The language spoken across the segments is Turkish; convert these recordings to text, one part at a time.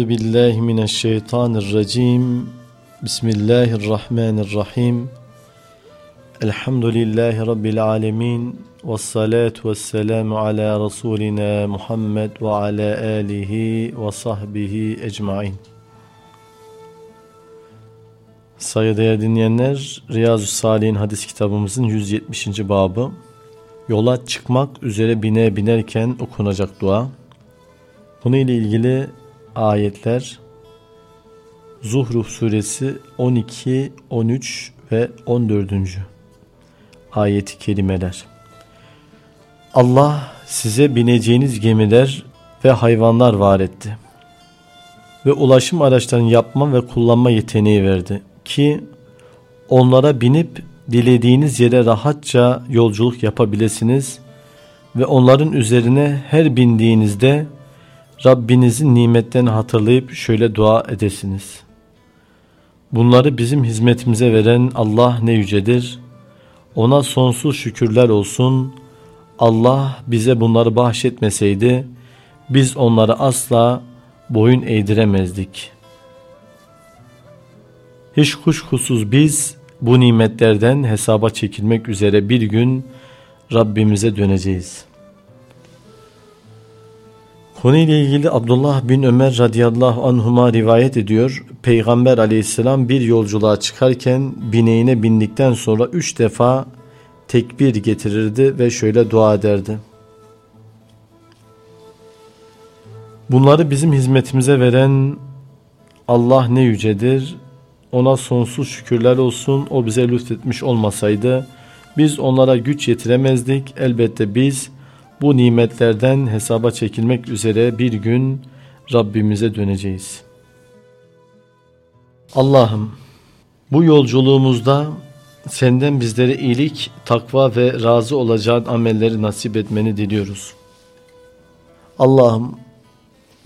Euzu billahi mineşşeytanirracim. Bismillahirrahmanirrahim. Elhamdülillahi rabbil alamin. Ves salatu vesselamu ala rasulina Muhammed ve ala alihi ve sahbihi ecmaîn. Saygıdeğer dinleyenler, Riyazu Salih'in hadis kitabımızın 170. babı. Yola çıkmak üzere bine binerken okunacak dua. Bunu ile ilgili ayetler Zuhruf suresi 12, 13 ve 14. ayeti kelimeler. Allah size bineceğiniz gemiler ve hayvanlar var etti. Ve ulaşım araçlarını yapma ve kullanma yeteneği verdi ki onlara binip dilediğiniz yere rahatça yolculuk yapabilirsiniz ve onların üzerine her bindiğinizde Rabbinizin nimetlerini hatırlayıp şöyle dua edesiniz. Bunları bizim hizmetimize veren Allah ne yücedir. Ona sonsuz şükürler olsun. Allah bize bunları bahşetmeseydi biz onları asla boyun eğdiremezdik. Hiç kuşkusuz biz bu nimetlerden hesaba çekilmek üzere bir gün Rabbimize döneceğiz.'' Konuyla ilgili Abdullah bin Ömer radıyallahu anhuma rivayet ediyor. Peygamber aleyhisselam bir yolculuğa çıkarken bineğine bindikten sonra üç defa tekbir getirirdi ve şöyle dua ederdi. Bunları bizim hizmetimize veren Allah ne yücedir. Ona sonsuz şükürler olsun. O bize lütfetmiş olmasaydı biz onlara güç yetiremezdik. Elbette biz bu nimetlerden hesaba çekilmek üzere bir gün Rabbimize döneceğiz. Allah'ım bu yolculuğumuzda senden bizlere iyilik, takva ve razı olacağın amelleri nasip etmeni diliyoruz. Allah'ım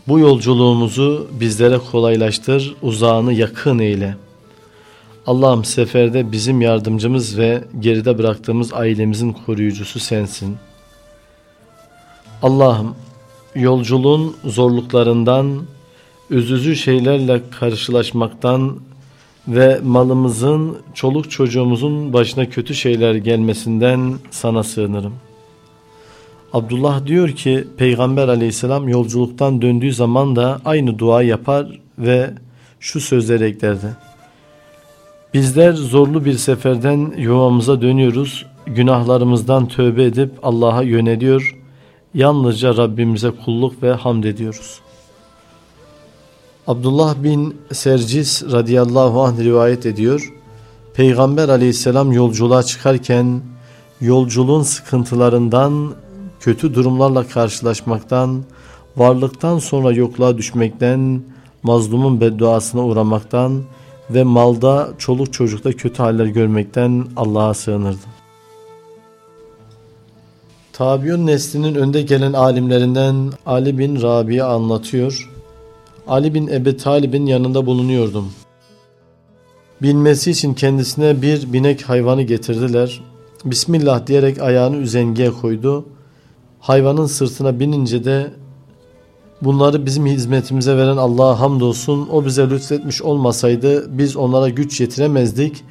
bu yolculuğumuzu bizlere kolaylaştır, uzağını yakın eyle. Allah'ım seferde bizim yardımcımız ve geride bıraktığımız ailemizin koruyucusu sensin.'' Allah'ım yolculuğun zorluklarından, üzücü şeylerle karşılaşmaktan ve malımızın, çoluk çocuğumuzun başına kötü şeyler gelmesinden sana sığınırım. Abdullah diyor ki Peygamber aleyhisselam yolculuktan döndüğü zaman da aynı dua yapar ve şu sözleri eklerdi. Bizler zorlu bir seferden yuvamıza dönüyoruz, günahlarımızdan tövbe edip Allah'a yöneliyor Yalnızca Rabbimize kulluk ve hamd ediyoruz. Abdullah bin Sercis radıyallahu anh rivayet ediyor. Peygamber aleyhisselam yolculuğa çıkarken yolculuğun sıkıntılarından, kötü durumlarla karşılaşmaktan, varlıktan sonra yokluğa düşmekten, mazlumun bedduasına uğramaktan ve malda, çoluk çocukta kötü haller görmekten Allah'a sığınırdı. Tabiun neslinin önde gelen alimlerinden Ali bin Rabia anlatıyor. Ali bin Ebi Talib'in yanında bulunuyordum. Binmesi için kendisine bir binek hayvanı getirdiler. Bismillah diyerek ayağını üzengeye koydu. Hayvanın sırtına binince de bunları bizim hizmetimize veren Allah'a hamdolsun o bize lütfetmiş olmasaydı biz onlara güç yetiremezdik.''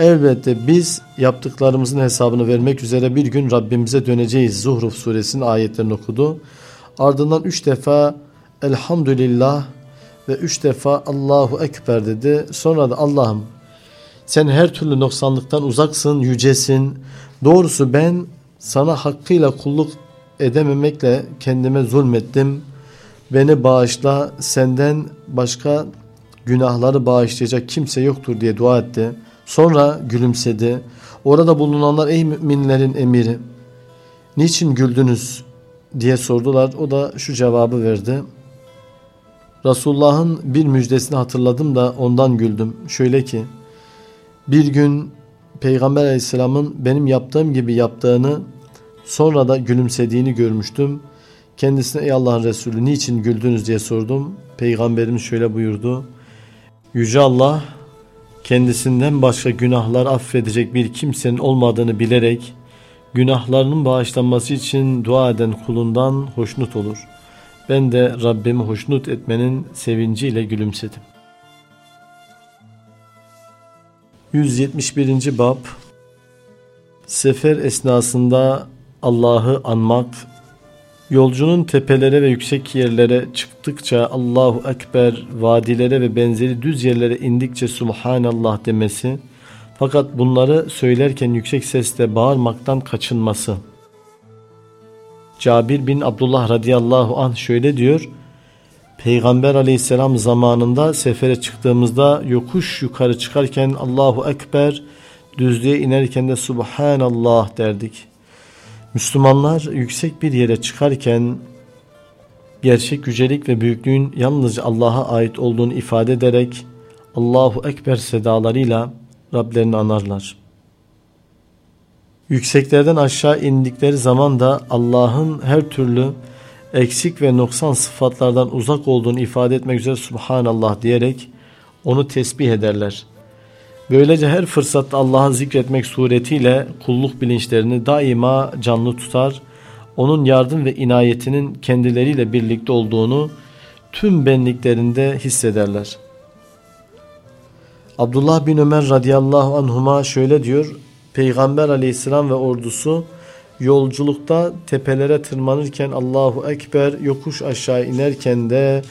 Elbette biz yaptıklarımızın hesabını vermek üzere bir gün Rabbimize döneceğiz. Zuhruf suresinin ayetlerini okudu. Ardından üç defa Elhamdülillah ve üç defa Allahu Ekber dedi. Sonra da Allah'ım sen her türlü noksanlıktan uzaksın, yücesin. Doğrusu ben sana hakkıyla kulluk edememekle kendime zulmettim. Beni bağışla, senden başka günahları bağışlayacak kimse yoktur diye dua etti. Sonra gülümsedi. Orada bulunanlar ey müminlerin emiri niçin güldünüz diye sordular. O da şu cevabı verdi. Resulullah'ın bir müjdesini hatırladım da ondan güldüm. Şöyle ki bir gün Peygamber aleyhisselamın benim yaptığım gibi yaptığını sonra da gülümsediğini görmüştüm. Kendisine ey Allah'ın Resulü niçin güldünüz diye sordum. Peygamberimiz şöyle buyurdu. Yüce Allah kendisinden başka günahlar affedecek bir kimsenin olmadığını bilerek günahlarının bağışlanması için dua eden kulundan hoşnut olur. Ben de Rabbimi hoşnut etmenin sevinciyle gülümsedim. 171. Bab Sefer esnasında Allah'ı anmak, yolcunun tepelere ve yüksek yerlere çıktıkça Allahu Ekber, vadilere ve benzeri düz yerlere indikçe Subhanallah demesi, fakat bunları söylerken yüksek sesle bağırmaktan kaçınması. Cabir bin Abdullah radıyallahu anh şöyle diyor, Peygamber aleyhisselam zamanında sefere çıktığımızda yokuş yukarı çıkarken Allahu Ekber, düzlüğe inerken de Subhanallah derdik. Müslümanlar yüksek bir yere çıkarken gerçek yücelik ve büyüklüğün yalnızca Allah'a ait olduğunu ifade ederek Allahu Ekber sedalarıyla Rablerini anarlar. Yükseklerden aşağı indikleri zaman da Allah'ın her türlü eksik ve noksan sıfatlardan uzak olduğunu ifade etmek üzere Subhanallah diyerek onu tesbih ederler. Böylece her fırsatta Allah'ı zikretmek suretiyle kulluk bilinçlerini daima canlı tutar, onun yardım ve inayetinin kendileriyle birlikte olduğunu tüm benliklerinde hissederler. Abdullah bin Ömer radıyallahu anhuma şöyle diyor, Peygamber aleyhisselam ve ordusu yolculukta tepelere tırmanırken Allahu Ekber yokuş aşağı inerken de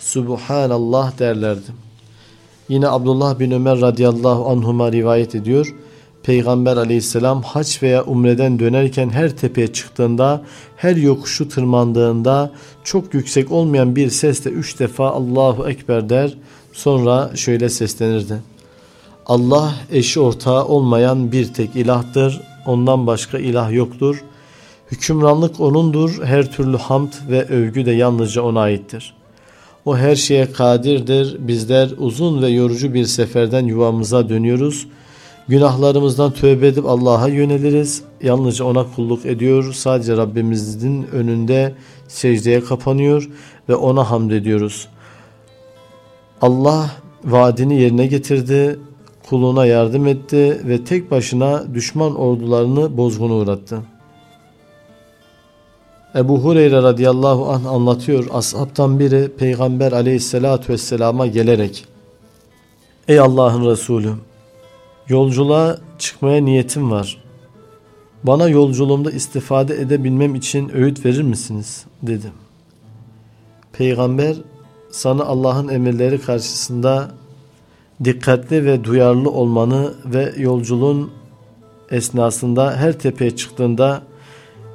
Subhanallah derlerdi. Yine Abdullah bin Ömer radıyallahu anhuma rivayet ediyor. Peygamber aleyhisselam haç veya umreden dönerken her tepeye çıktığında, her yokuşu tırmandığında çok yüksek olmayan bir sesle üç defa Allahu Ekber der. Sonra şöyle seslenirdi. Allah eşi ortağı olmayan bir tek ilahtır. Ondan başka ilah yoktur. Hükümranlık O'nundur. Her türlü hamd ve övgü de yalnızca O'na aittir. O her şeye kadirdir. Bizler uzun ve yorucu bir seferden yuvamıza dönüyoruz. Günahlarımızdan tövbe edip Allah'a yöneliriz. Yalnızca O'na kulluk ediyor. Sadece Rabbimizin önünde secdeye kapanıyor ve O'na hamd ediyoruz. Allah vaadini yerine getirdi kuluna yardım etti ve tek başına düşman ordularını bozguna uğrattı. Ebu Hureyre radıyallahu anh anlatıyor. Ashabtan biri Peygamber aleyhissalatu vesselama gelerek Ey Allah'ın Resulü yolculuğa çıkmaya niyetim var. Bana yolculuğumda istifade edebilmem için öğüt verir misiniz? dedi. Peygamber sana Allah'ın emirleri karşısında dikkatli ve duyarlı olmanı ve yolculuğun esnasında her tepeye çıktığında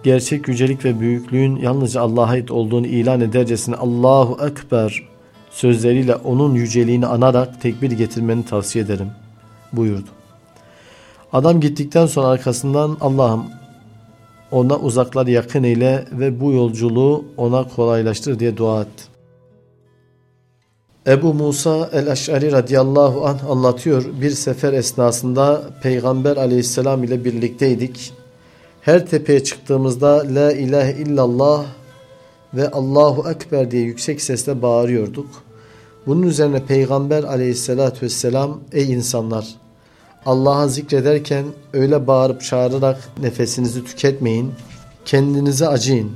gerçek yücelik ve büyüklüğün yalnızca Allah'a ait olduğunu ilan edercesine Allahu Ekber sözleriyle onun yüceliğini anarak tekbir getirmeni tavsiye ederim buyurdu. Adam gittikten sonra arkasından Allah'ım ona uzakları yakın eyle ve bu yolculuğu ona kolaylaştır diye dua etti. Ebu Musa el-Eş'ari radıyallahu anh anlatıyor. Bir sefer esnasında Peygamber aleyhisselam ile birlikteydik. Her tepeye çıktığımızda La ilahe illallah ve Allahu Ekber diye yüksek sesle bağırıyorduk. Bunun üzerine Peygamber aleyhissalatü vesselam ey insanlar Allah'a zikrederken öyle bağırıp çağırarak nefesinizi tüketmeyin. Kendinize acıyın.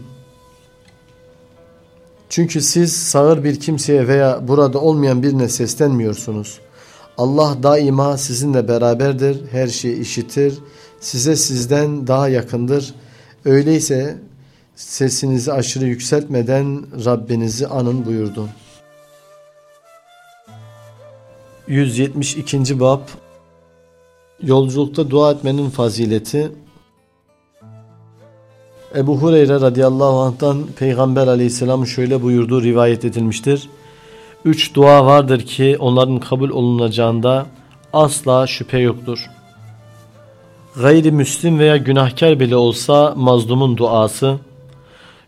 Çünkü siz sağır bir kimseye veya burada olmayan birine seslenmiyorsunuz. Allah daima sizinle beraberdir, her şeyi işitir, size sizden daha yakındır. Öyleyse sesinizi aşırı yükseltmeden Rabbinizi anın buyurdu. 172. Bab Yolculukta dua etmenin fazileti Ebu Hureyre radıyallahu anh'tan Peygamber aleyhisselam şöyle buyurduğu rivayet edilmiştir. Üç dua vardır ki onların kabul olunacağında asla şüphe yoktur. Gayrimüslim veya günahkar bile olsa mazlumun duası,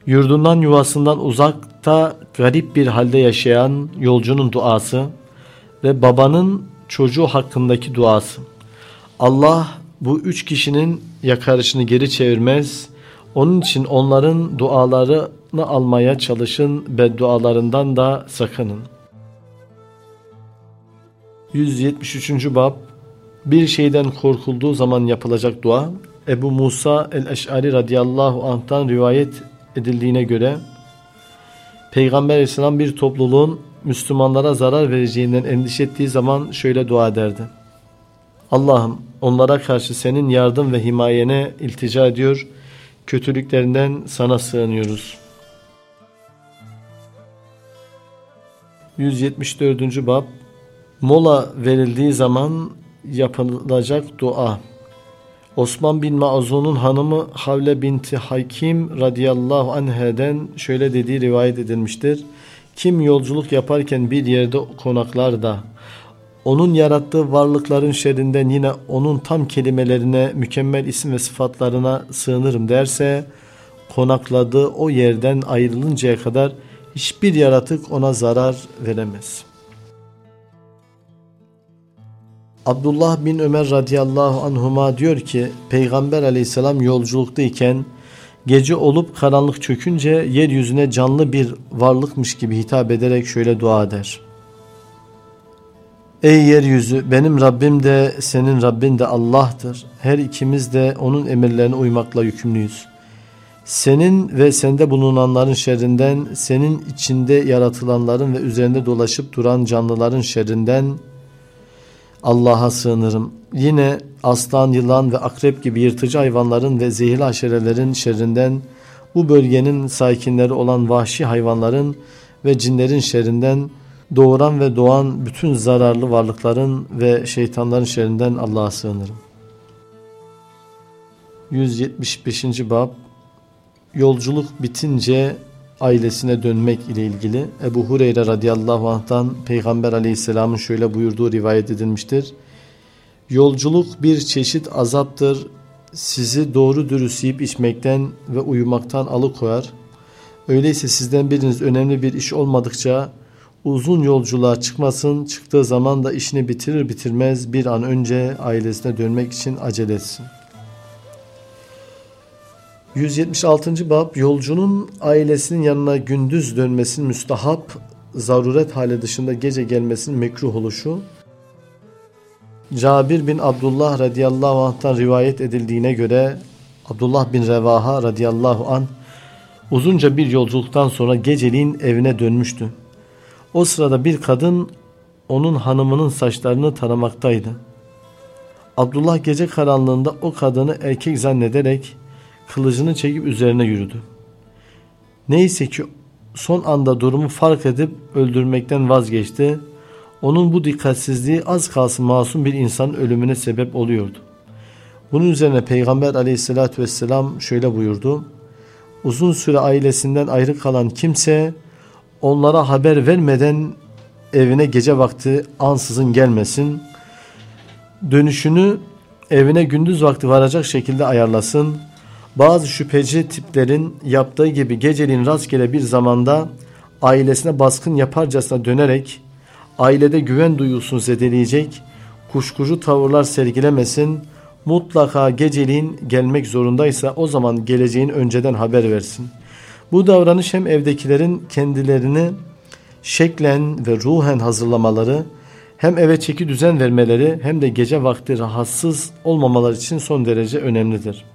yurdundan yuvasından uzakta garip bir halde yaşayan yolcunun duası ve babanın çocuğu hakkındaki duası. Allah bu üç kişinin yakarışını geri çevirmez onun için onların dualarını almaya çalışın, beddualarından da sakının. 173. Bab Bir şeyden korkulduğu zaman yapılacak dua Ebu Musa el-Eş'ari radıyallahu anh'tan rivayet edildiğine göre Peygamber Aleyhisselam bir topluluğun Müslümanlara zarar vereceğinden endişe ettiği zaman şöyle dua ederdi. Allah'ım onlara karşı senin yardım ve himayene iltica ediyor, kötülüklerinden sana sığınıyoruz. 174. Bab Mola verildiği zaman yapılacak dua. Osman bin Mazun'un hanımı Havle binti Hakim radıyallahu anheden şöyle dediği rivayet edilmiştir. Kim yolculuk yaparken bir yerde konaklar da onun yarattığı varlıkların şerrinden yine onun tam kelimelerine, mükemmel isim ve sıfatlarına sığınırım derse konakladığı o yerden ayrılıncaya kadar hiçbir yaratık ona zarar veremez.'' Abdullah bin Ömer radıyallahu anhuma diyor ki Peygamber aleyhisselam yolculuktayken gece olup karanlık çökünce yeryüzüne canlı bir varlıkmış gibi hitap ederek şöyle dua eder. Ey yeryüzü benim Rabbim de senin Rabbin de Allah'tır. Her ikimiz de onun emirlerine uymakla yükümlüyüz. Senin ve sende bulunanların şerrinden, senin içinde yaratılanların ve üzerinde dolaşıp duran canlıların şerrinden Allah'a sığınırım. Yine aslan, yılan ve akrep gibi yırtıcı hayvanların ve zehirli haşerelerin şerrinden, bu bölgenin sakinleri olan vahşi hayvanların ve cinlerin şerrinden, doğuran ve doğan bütün zararlı varlıkların ve şeytanların şerrinden Allah'a sığınırım. 175. Bab Yolculuk bitince ailesine dönmek ile ilgili Ebu Hureyre radıyallahu anh'tan Peygamber aleyhisselamın şöyle buyurduğu rivayet edilmiştir. Yolculuk bir çeşit azaptır. Sizi doğru dürüst yiyip içmekten ve uyumaktan alıkoyar. Öyleyse sizden biriniz önemli bir iş olmadıkça uzun yolculuğa çıkmasın. Çıktığı zaman da işini bitirir bitirmez bir an önce ailesine dönmek için acele etsin.'' 176. Bab Yolcunun ailesinin yanına gündüz dönmesinin müstahap, zaruret hali dışında gece gelmesinin mekruh oluşu. Cabir bin Abdullah radıyallahu anh'tan rivayet edildiğine göre Abdullah bin Revaha radıyallahu anh uzunca bir yolculuktan sonra geceliğin evine dönmüştü. O sırada bir kadın onun hanımının saçlarını taramaktaydı. Abdullah gece karanlığında o kadını erkek zannederek kılıcını çekip üzerine yürüdü. Neyse ki son anda durumu fark edip öldürmekten vazgeçti. Onun bu dikkatsizliği az kalsın masum bir insanın ölümüne sebep oluyordu. Bunun üzerine Peygamber aleyhissalatü vesselam şöyle buyurdu. Uzun süre ailesinden ayrı kalan kimse onlara haber vermeden evine gece vakti ansızın gelmesin. Dönüşünü evine gündüz vakti varacak şekilde ayarlasın. Bazı şüpheci tiplerin yaptığı gibi geceliğin rastgele bir zamanda ailesine baskın yaparcasına dönerek ailede güven duyusunu zedeleyecek, kuşkucu tavırlar sergilemesin, mutlaka geceliğin gelmek zorundaysa o zaman geleceğin önceden haber versin. Bu davranış hem evdekilerin kendilerini şeklen ve ruhen hazırlamaları, hem eve çeki düzen vermeleri hem de gece vakti rahatsız olmamaları için son derece önemlidir.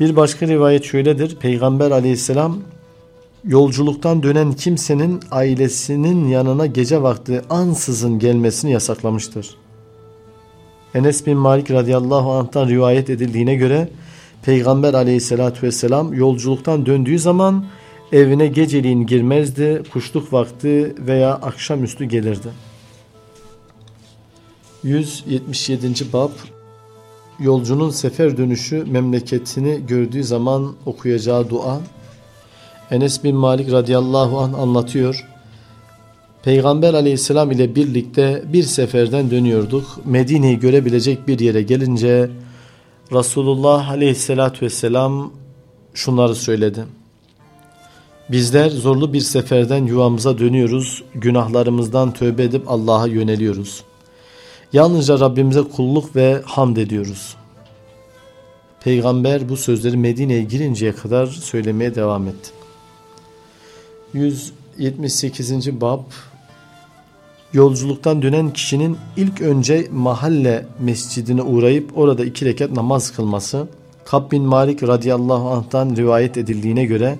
Bir başka rivayet şöyledir. Peygamber aleyhisselam yolculuktan dönen kimsenin ailesinin yanına gece vakti ansızın gelmesini yasaklamıştır. Enes bin Malik radıyallahu anh'tan rivayet edildiğine göre Peygamber aleyhissalatü vesselam yolculuktan döndüğü zaman evine geceliğin girmezdi, kuşluk vakti veya akşamüstü gelirdi. 177. Bab Yolcunun sefer dönüşü memleketini gördüğü zaman okuyacağı dua. Enes bin Malik radıyallahu anh anlatıyor. Peygamber aleyhisselam ile birlikte bir seferden dönüyorduk. Medine'yi görebilecek bir yere gelince Resulullah aleyhissalatü vesselam şunları söyledi. Bizler zorlu bir seferden yuvamıza dönüyoruz. Günahlarımızdan tövbe edip Allah'a yöneliyoruz.'' Yalnızca Rabbimize kulluk ve hamd ediyoruz. Peygamber bu sözleri Medine'ye girinceye kadar söylemeye devam etti. 178. Bab Yolculuktan dönen kişinin ilk önce mahalle mescidine uğrayıp orada iki rekat namaz kılması Kab bin Malik radıyallahu anh'tan rivayet edildiğine göre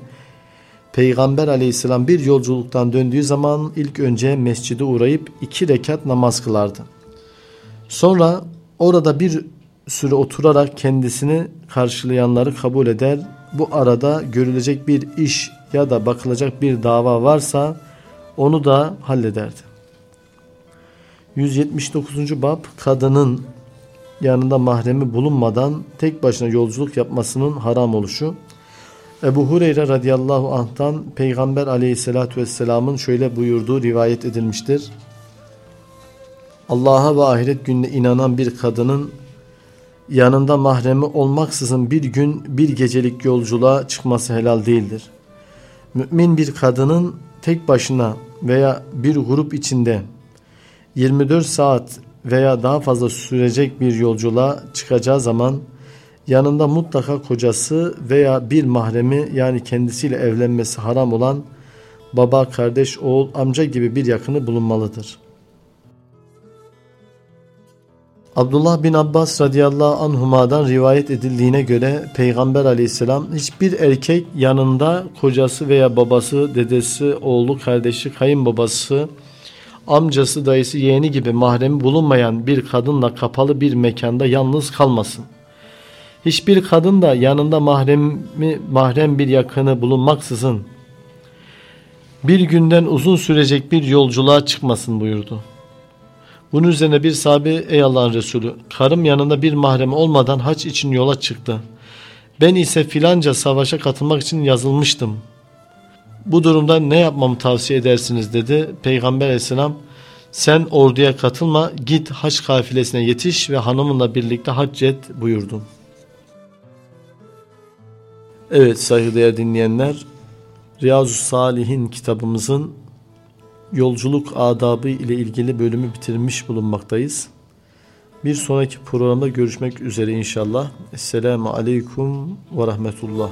Peygamber aleyhisselam bir yolculuktan döndüğü zaman ilk önce mescide uğrayıp iki rekat namaz kılardı. Sonra orada bir süre oturarak kendisini karşılayanları kabul eder. Bu arada görülecek bir iş ya da bakılacak bir dava varsa onu da hallederdi. 179. bab kadının yanında mahremi bulunmadan tek başına yolculuk yapmasının haram oluşu. Ebu Hureyre radıyallahu anh'tan Peygamber aleyhissalatü vesselamın şöyle buyurduğu rivayet edilmiştir. Allah'a ve ahiret gününe inanan bir kadının yanında mahremi olmaksızın bir gün bir gecelik yolculuğa çıkması helal değildir. Mümin bir kadının tek başına veya bir grup içinde 24 saat veya daha fazla sürecek bir yolculuğa çıkacağı zaman yanında mutlaka kocası veya bir mahremi yani kendisiyle evlenmesi haram olan baba, kardeş, oğul, amca gibi bir yakını bulunmalıdır. Abdullah bin Abbas radıyallahu anhuma'dan rivayet edildiğine göre Peygamber aleyhisselam hiçbir erkek yanında kocası veya babası, dedesi, oğlu, kardeşi, kayınbabası, amcası, dayısı, yeğeni gibi mahremi bulunmayan bir kadınla kapalı bir mekanda yalnız kalmasın. Hiçbir kadın da yanında mahremi, mahrem bir yakını bulunmaksızın bir günden uzun sürecek bir yolculuğa çıkmasın buyurdu. Bunun üzerine bir sahabe ey Allah'ın Resulü karım yanında bir mahrem olmadan haç için yola çıktı. Ben ise filanca savaşa katılmak için yazılmıştım. Bu durumda ne yapmamı tavsiye edersiniz dedi. Peygamber aleyhisselam sen orduya katılma git haç kafilesine yetiş ve hanımınla birlikte hac et buyurdu. Evet saygıdeğer dinleyenler Riyazu Salihin kitabımızın yolculuk adabı ile ilgili bölümü bitirmiş bulunmaktayız. Bir sonraki programda görüşmek üzere inşallah. Esselamu Aleyküm ve Rahmetullah.